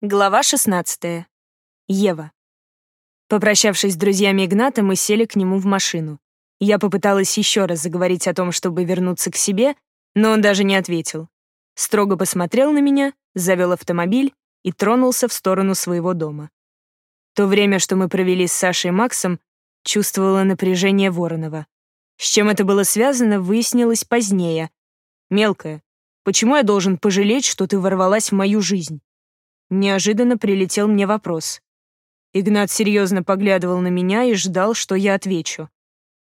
Глава 16. Ева. Попрощавшись с друзьями Игната, мы сели к нему в машину. Я попыталась еще раз заговорить о том, чтобы вернуться к себе, но он даже не ответил. Строго посмотрел на меня, завел автомобиль и тронулся в сторону своего дома. То время, что мы провели с Сашей и Максом, чувствовала напряжение Воронова. С чем это было связано, выяснилось позднее. «Мелкая, почему я должен пожалеть, что ты ворвалась в мою жизнь?» Неожиданно прилетел мне вопрос. Игнат серьезно поглядывал на меня и ждал, что я отвечу.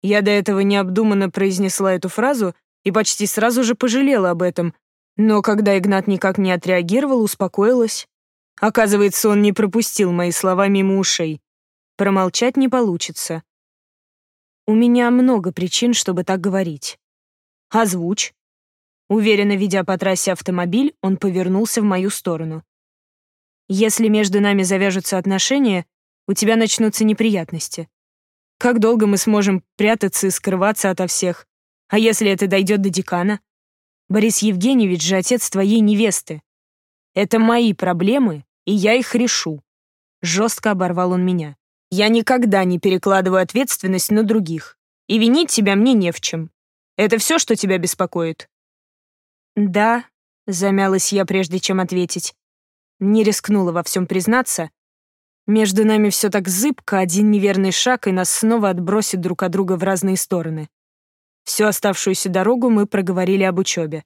Я до этого необдуманно произнесла эту фразу и почти сразу же пожалела об этом, но когда Игнат никак не отреагировал, успокоилась. Оказывается, он не пропустил мои слова мимо ушей. Промолчать не получится. У меня много причин, чтобы так говорить. Озвучь. Уверенно ведя по трассе автомобиль, он повернулся в мою сторону. Если между нами завяжутся отношения, у тебя начнутся неприятности. Как долго мы сможем прятаться и скрываться ото всех? А если это дойдет до декана? Борис Евгеньевич же отец твоей невесты. Это мои проблемы, и я их решу. Жестко оборвал он меня. Я никогда не перекладываю ответственность на других. И винить тебя мне не в чем. Это все, что тебя беспокоит? Да, замялась я, прежде чем ответить. Не рискнула во всем признаться. Между нами все так зыбко, один неверный шаг, и нас снова отбросит друг от друга в разные стороны. Всю оставшуюся дорогу мы проговорили об учебе.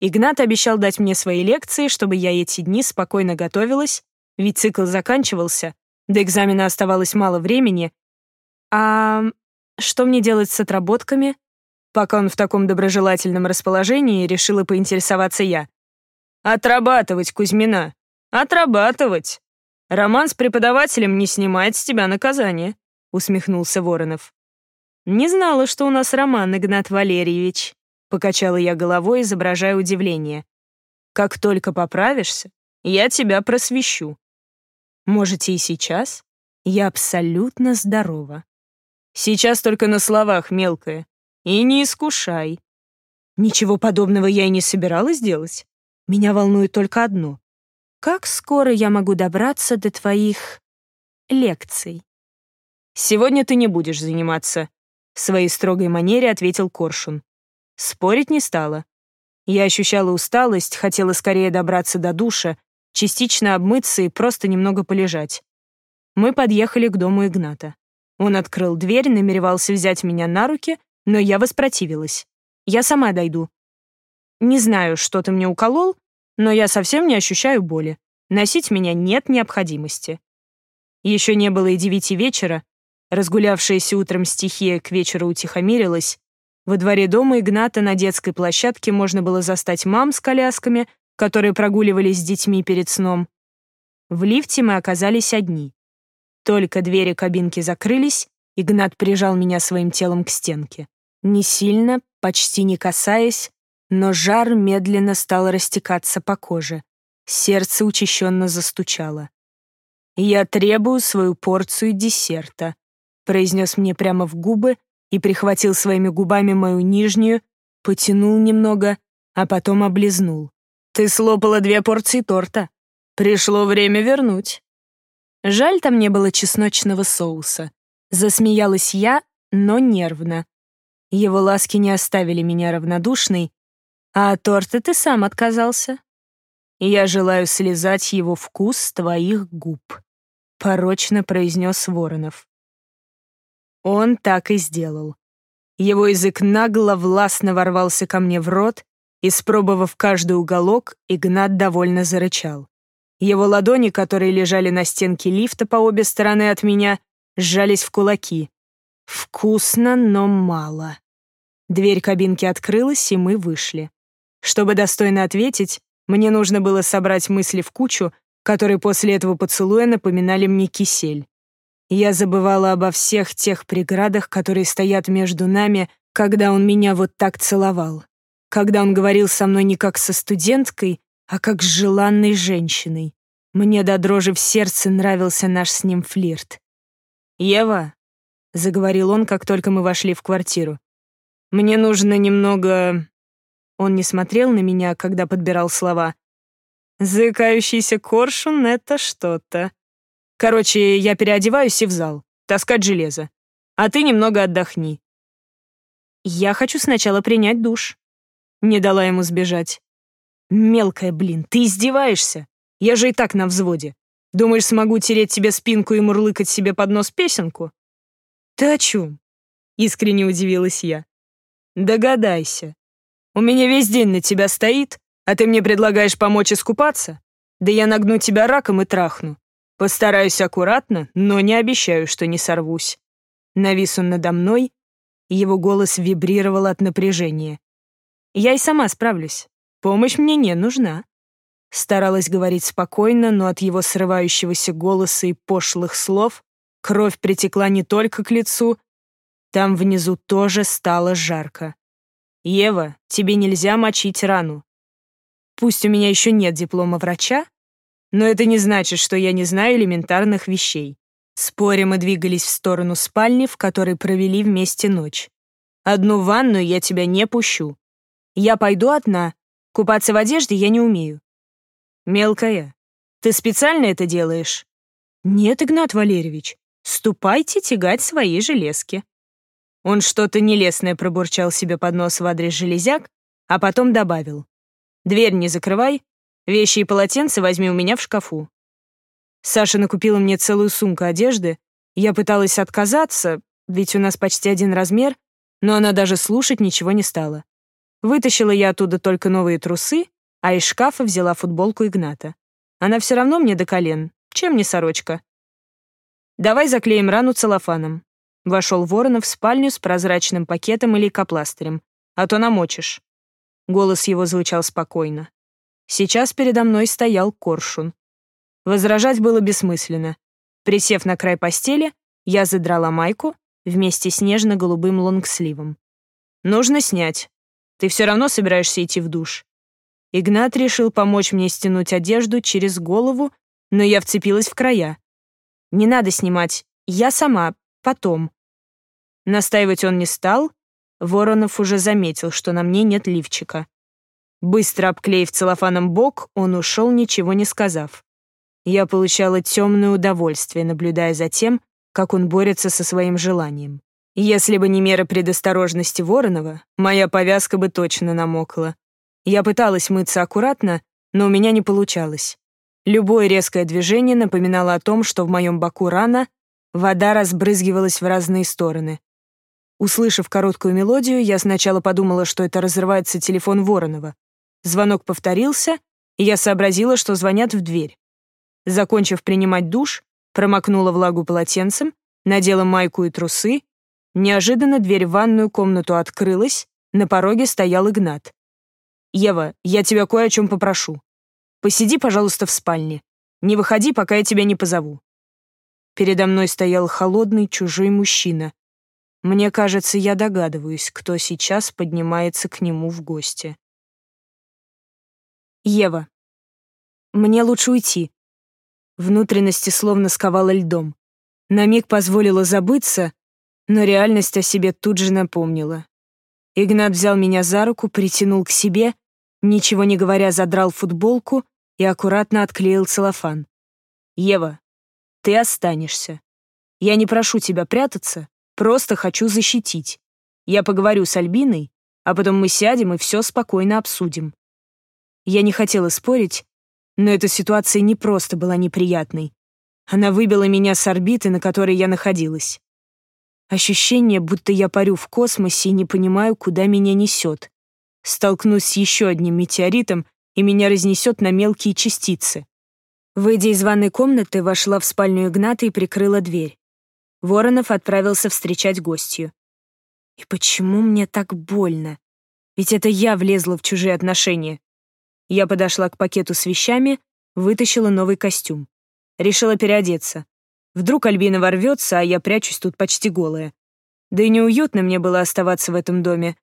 Игнат обещал дать мне свои лекции, чтобы я эти дни спокойно готовилась, ведь цикл заканчивался, до экзамена оставалось мало времени. А что мне делать с отработками? Пока он в таком доброжелательном расположении, решила поинтересоваться я. «Отрабатывать, Кузьмина. «Отрабатывать. Роман с преподавателем не снимает с тебя наказание», — усмехнулся Воронов. «Не знала, что у нас роман, Игнат Валерьевич», — покачала я головой, изображая удивление. «Как только поправишься, я тебя просвещу. Можете и сейчас. Я абсолютно здорова. Сейчас только на словах, мелкая. И не искушай. Ничего подобного я и не собиралась делать. Меня волнует только одно. Как скоро я могу добраться до твоих лекций? Сегодня ты не будешь заниматься, в своей строгой манере ответил Коршун. Спорить не стала. Я ощущала усталость, хотела скорее добраться до душа, частично обмыться и просто немного полежать. Мы подъехали к дому Игната. Он открыл дверь, намеревался взять меня на руки, но я воспротивилась. Я сама дойду. Не знаю, что ты мне уколол, но я совсем не ощущаю боли. Носить меня нет необходимости. Еще не было и девяти вечера, разгулявшаяся утром стихия к вечеру утихомирилась, во дворе дома Игната на детской площадке можно было застать мам с колясками, которые прогуливались с детьми перед сном. В лифте мы оказались одни. Только двери кабинки закрылись, Игнат прижал меня своим телом к стенке. Не сильно, почти не касаясь, но жар медленно стал растекаться по коже. Сердце учащенно застучало. «Я требую свою порцию десерта», — произнес мне прямо в губы и прихватил своими губами мою нижнюю, потянул немного, а потом облизнул. «Ты слопала две порции торта. Пришло время вернуть». Жаль, там не было чесночного соуса. Засмеялась я, но нервно. Его ласки не оставили меня равнодушной, а от торта ты сам отказался. Я желаю слезать его вкус с твоих губ, порочно произнес Воронов. Он так и сделал. Его язык нагло властно ворвался ко мне в рот, и, спробовав каждый уголок, Игнат довольно зарычал. Его ладони, которые лежали на стенке лифта по обе стороны от меня, сжались в кулаки. Вкусно, но мало. Дверь кабинки открылась, и мы вышли. Чтобы достойно ответить, мне нужно было собрать мысли в кучу, которые после этого поцелуя напоминали мне кисель. Я забывала обо всех тех преградах, которые стоят между нами, когда он меня вот так целовал. Когда он говорил со мной не как со студенткой, а как с желанной женщиной. Мне до дрожи в сердце нравился наш с ним флирт. «Ева», — заговорил он, как только мы вошли в квартиру, — «мне нужно немного он не смотрел на меня, когда подбирал слова. Заикающийся коршун — это что-то. Короче, я переодеваюсь и в зал. Таскать железо. А ты немного отдохни. Я хочу сначала принять душ. Не дала ему сбежать. Мелкая, блин, ты издеваешься? Я же и так на взводе. Думаешь, смогу тереть тебе спинку и мурлыкать себе под нос песенку? Ты о чем? Искренне удивилась я. Догадайся. У меня весь день на тебя стоит, а ты мне предлагаешь помочь искупаться? Да я нагну тебя раком и трахну. Постараюсь аккуратно, но не обещаю, что не сорвусь. Навис он надо мной, и его голос вибрировал от напряжения. Я и сама справлюсь. Помощь мне не нужна. Старалась говорить спокойно, но от его срывающегося голоса и пошлых слов кровь притекла не только к лицу, там внизу тоже стало жарко. «Ева, тебе нельзя мочить рану. Пусть у меня еще нет диплома врача, но это не значит, что я не знаю элементарных вещей. Споря мы двигались в сторону спальни, в которой провели вместе ночь. Одну ванную я тебя не пущу. Я пойду одна. Купаться в одежде я не умею. Мелкая, ты специально это делаешь? Нет, Игнат Валерьевич, ступайте тягать свои железки. Он что-то нелестное пробурчал себе под нос в адрес железяк, а потом добавил. Дверь не закрывай, вещи и полотенца возьми у меня в шкафу. Саша накупила мне целую сумку одежды. Я пыталась отказаться, ведь у нас почти один размер, но она даже слушать ничего не стала. Вытащила я оттуда только новые трусы, а из шкафа взяла футболку Игната. Она все равно мне до колен, чем не сорочка. «Давай заклеим рану целлофаном». Вошел Воронов в спальню с прозрачным пакетом или лейкопластырем, а то намочишь. Голос его звучал спокойно. Сейчас передо мной стоял коршун. Возражать было бессмысленно. Присев на край постели, я задрала майку вместе с нежно-голубым лонгсливом. «Нужно снять. Ты все равно собираешься идти в душ». Игнат решил помочь мне стянуть одежду через голову, но я вцепилась в края. «Не надо снимать. Я сама. Потом». Настаивать он не стал, Воронов уже заметил, что на мне нет лифчика. Быстро обклеив целлофаном бок, он ушел, ничего не сказав. Я получала темное удовольствие, наблюдая за тем, как он борется со своим желанием. Если бы не меры предосторожности Воронова, моя повязка бы точно намокла. Я пыталась мыться аккуратно, но у меня не получалось. Любое резкое движение напоминало о том, что в моем боку рана, вода разбрызгивалась в разные стороны. Услышав короткую мелодию, я сначала подумала, что это разрывается телефон Воронова. Звонок повторился, и я сообразила, что звонят в дверь. Закончив принимать душ, промокнула влагу полотенцем, надела майку и трусы. Неожиданно дверь в ванную комнату открылась, на пороге стоял Игнат. «Ева, я тебя кое о чем попрошу. Посиди, пожалуйста, в спальне. Не выходи, пока я тебя не позову». Передо мной стоял холодный чужой мужчина, мне кажется, я догадываюсь, кто сейчас поднимается к нему в гости. Ева. Мне лучше уйти. Внутренности словно сковала льдом. На миг позволила забыться, но реальность о себе тут же напомнила. Игнат взял меня за руку, притянул к себе, ничего не говоря, задрал футболку и аккуратно отклеил целлофан. «Ева, ты останешься. Я не прошу тебя прятаться, Просто хочу защитить. Я поговорю с Альбиной, а потом мы сядем и все спокойно обсудим. Я не хотела спорить, но эта ситуация не просто была неприятной. Она выбила меня с орбиты, на которой я находилась. Ощущение, будто я парю в космосе и не понимаю, куда меня несет. Столкнусь с еще одним метеоритом, и меня разнесет на мелкие частицы. Выйдя из ванной комнаты, вошла в спальню Игната и прикрыла дверь. Воронов отправился встречать гостью. И почему мне так больно? Ведь это я влезла в чужие отношения. Я подошла к пакету с вещами, вытащила новый костюм. Решила переодеться. Вдруг Альбина ворвется, а я прячусь тут почти голая. Да и неуютно мне было оставаться в этом доме.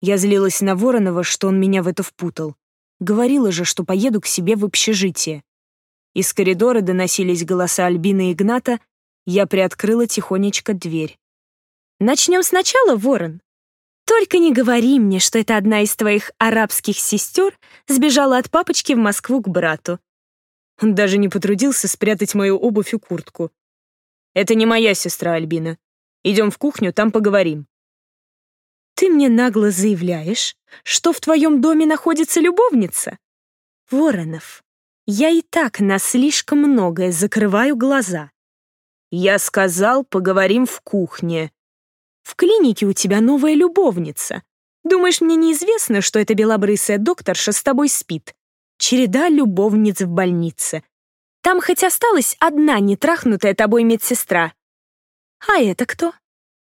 Я злилась на Воронова, что он меня в это впутал. Говорила же, что поеду к себе в общежитие. Из коридора доносились голоса Альбины и Игната, я приоткрыла тихонечко дверь. «Начнем сначала, Ворон?» Только не говори мне, что это одна из твоих арабских сестер сбежала от папочки в Москву к брату. Он даже не потрудился спрятать мою обувь и куртку. Это не моя сестра Альбина. Идем в кухню, там поговорим. Ты мне нагло заявляешь, что в твоем доме находится любовница? Воронов, я и так на слишком многое закрываю глаза. Я сказал, поговорим в кухне. В клинике у тебя новая любовница. Думаешь, мне неизвестно, что эта белобрысая докторша с тобой спит? Череда любовниц в больнице. Там хоть осталась одна нетрахнутая тобой медсестра. А это кто?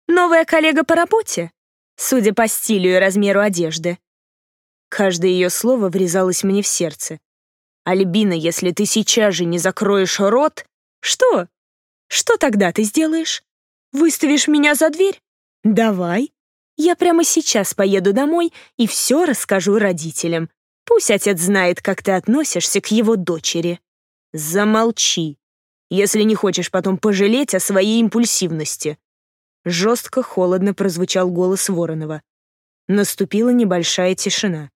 Новая коллега по работе? Судя по стилю и размеру одежды. Каждое ее слово врезалось мне в сердце. «Альбина, если ты сейчас же не закроешь рот...» «Что? Что тогда ты сделаешь? Выставишь меня за дверь? Давай. Я прямо сейчас поеду домой и все расскажу родителям. Пусть отец знает, как ты относишься к его дочери. Замолчи, если не хочешь потом пожалеть о своей импульсивности. Жестко, холодно прозвучал голос Воронова. Наступила небольшая тишина.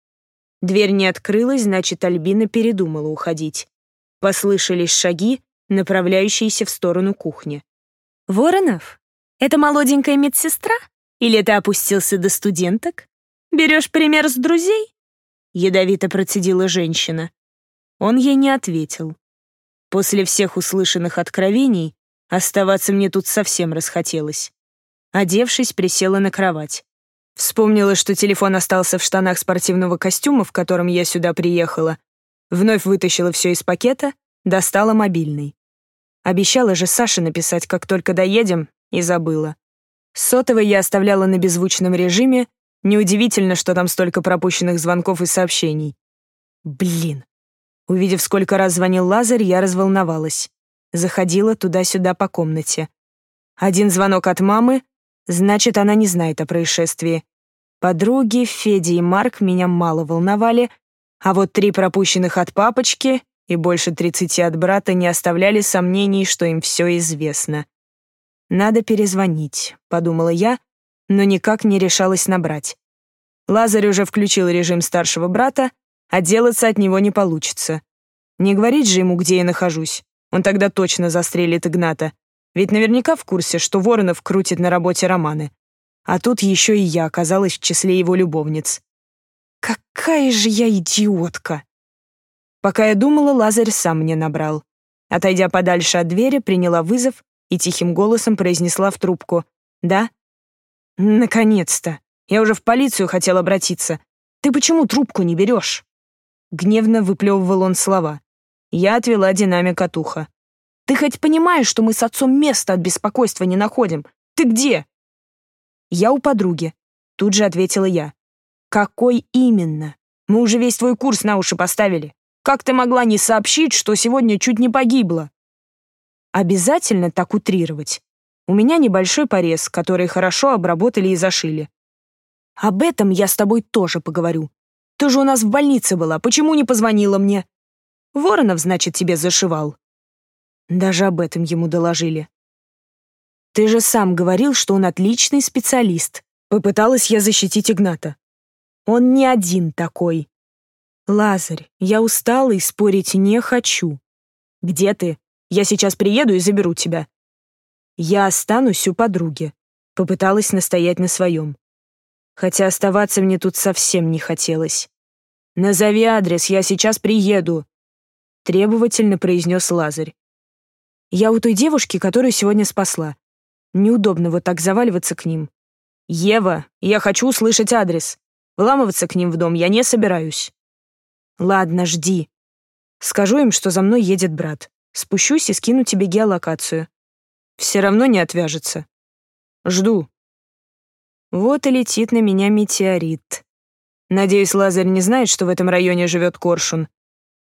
Дверь не открылась, значит, Альбина передумала уходить. Послышались шаги, направляющиеся в сторону кухни. «Воронов, это молоденькая медсестра? Или ты опустился до студенток? Берешь пример с друзей?» Ядовито процедила женщина. Он ей не ответил. После всех услышанных откровений оставаться мне тут совсем расхотелось. Одевшись, присела на кровать. Вспомнила, что телефон остался в штанах спортивного костюма, в котором я сюда приехала. Вновь вытащила все из пакета, достала мобильный. Обещала же Саше написать, как только доедем, и забыла. Сотовый я оставляла на беззвучном режиме, неудивительно, что там столько пропущенных звонков и сообщений. Блин. Увидев, сколько раз звонил Лазарь, я разволновалась. Заходила туда-сюда по комнате. Один звонок от мамы, значит, она не знает о происшествии. Подруги, Федя и Марк меня мало волновали, а вот три пропущенных от папочки и больше тридцати от брата не оставляли сомнений, что им все известно. «Надо перезвонить», — подумала я, но никак не решалась набрать. Лазарь уже включил режим старшего брата, отделаться от него не получится. Не говорить же ему, где я нахожусь. Он тогда точно застрелит Игната. Ведь наверняка в курсе, что Воронов крутит на работе романы. А тут еще и я оказалась в числе его любовниц. Какая же я идиотка! Пока я думала, Лазарь сам мне набрал. Отойдя подальше от двери, приняла вызов и тихим голосом произнесла в трубку. «Да?» «Наконец-то! Я уже в полицию хотел обратиться. Ты почему трубку не берешь?» Гневно выплевывал он слова. Я отвела динамик от уха. «Ты хоть понимаешь, что мы с отцом места от беспокойства не находим? Ты где?» «Я у подруги», — тут же ответила я. «Какой именно? Мы уже весь твой курс на уши поставили. Как ты могла не сообщить, что сегодня чуть не погибла?» «Обязательно так утрировать. У меня небольшой порез, который хорошо обработали и зашили. Об этом я с тобой тоже поговорю. Ты же у нас в больнице была, почему не позвонила мне? Воронов, значит, тебе зашивал». Даже об этом ему доложили. «Ты же сам говорил, что он отличный специалист», — попыталась я защитить Игната. «Он не один такой. «Лазарь, я устала и спорить не хочу. Где ты? Я сейчас приеду и заберу тебя». «Я останусь у подруги», — попыталась настоять на своем. Хотя оставаться мне тут совсем не хотелось. «Назови адрес, я сейчас приеду», — требовательно произнес Лазарь. «Я у той девушки, которую сегодня спасла. Неудобно вот так заваливаться к ним. Ева, я хочу услышать адрес. Вламываться к ним в дом я не собираюсь». Ладно, жди. Скажу им, что за мной едет брат. Спущусь и скину тебе геолокацию. Все равно не отвяжется. Жду. Вот и летит на меня метеорит. Надеюсь, Лазарь не знает, что в этом районе живет коршун.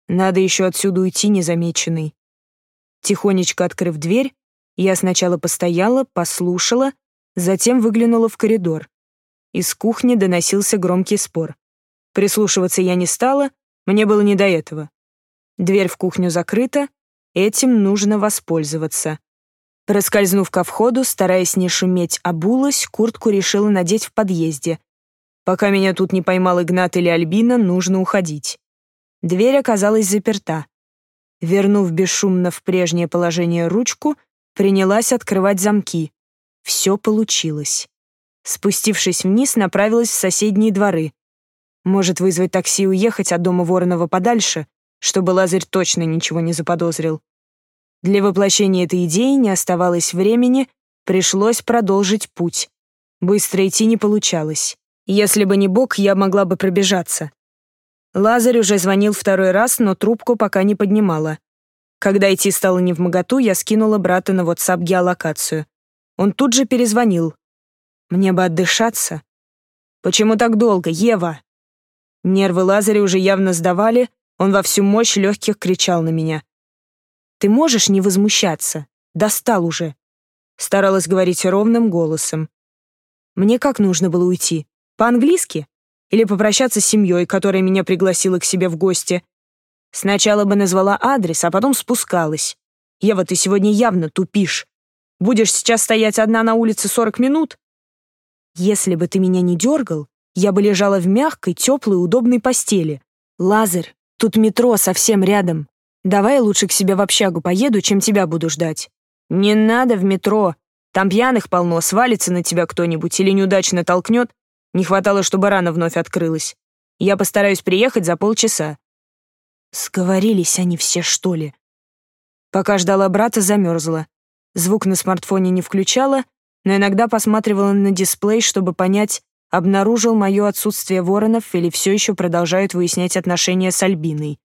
Надо еще отсюда уйти незамеченный. Тихонечко открыв дверь, я сначала постояла, послушала, затем выглянула в коридор. Из кухни доносился громкий спор. Прислушиваться я не стала, мне было не до этого. Дверь в кухню закрыта, этим нужно воспользоваться. Проскользнув ко входу, стараясь не шуметь, обулась, куртку решила надеть в подъезде. Пока меня тут не поймал Игнат или Альбина, нужно уходить. Дверь оказалась заперта. Вернув бесшумно в прежнее положение ручку, принялась открывать замки. Все получилось. Спустившись вниз, направилась в соседние дворы. Может, вызвать такси и уехать от дома Воронова подальше, чтобы Лазарь точно ничего не заподозрил. Для воплощения этой идеи не оставалось времени, пришлось продолжить путь. Быстро идти не получалось. Если бы не Бог, я могла бы пробежаться. Лазарь уже звонил второй раз, но трубку пока не поднимала. Когда идти стало не в моготу, я скинула брата на WhatsApp геолокацию. Он тут же перезвонил. Мне бы отдышаться. Почему так долго, Ева? Нервы Лазаря уже явно сдавали, он во всю мощь легких кричал на меня. «Ты можешь не возмущаться? Достал уже!» Старалась говорить ровным голосом. Мне как нужно было уйти? По-английски? Или попрощаться с семьей, которая меня пригласила к себе в гости? Сначала бы назвала адрес, а потом спускалась. Ева, ты сегодня явно тупишь. Будешь сейчас стоять одна на улице 40 минут? Если бы ты меня не дергал, я бы лежала в мягкой, теплой, удобной постели. Лазарь, тут метро совсем рядом. Давай лучше к себе в общагу поеду, чем тебя буду ждать. Не надо в метро. Там пьяных полно, свалится на тебя кто-нибудь или неудачно толкнет, не хватало, чтобы рана вновь открылась. Я постараюсь приехать за полчаса. Сговорились они все, что ли? Пока ждала брата, замерзла. Звук на смартфоне не включала, но иногда посматривала на дисплей, чтобы понять, обнаружил мое отсутствие воронов или все еще продолжают выяснять отношения с Альбиной.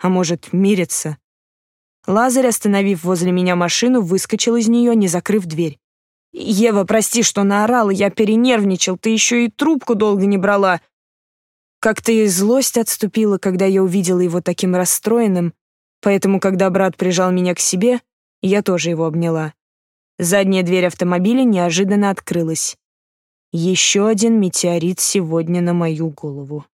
А может, мирятся? Лазарь, остановив возле меня машину, выскочил из нее, не закрыв дверь. «Ева, прости, что наорала, я перенервничал, ты еще и трубку долго не брала». Как-то и злость отступила, когда я увидела его таким расстроенным, поэтому, когда брат прижал меня к себе, я тоже его обняла. Задняя дверь автомобиля неожиданно открылась. Еще один метеорит сегодня на мою голову.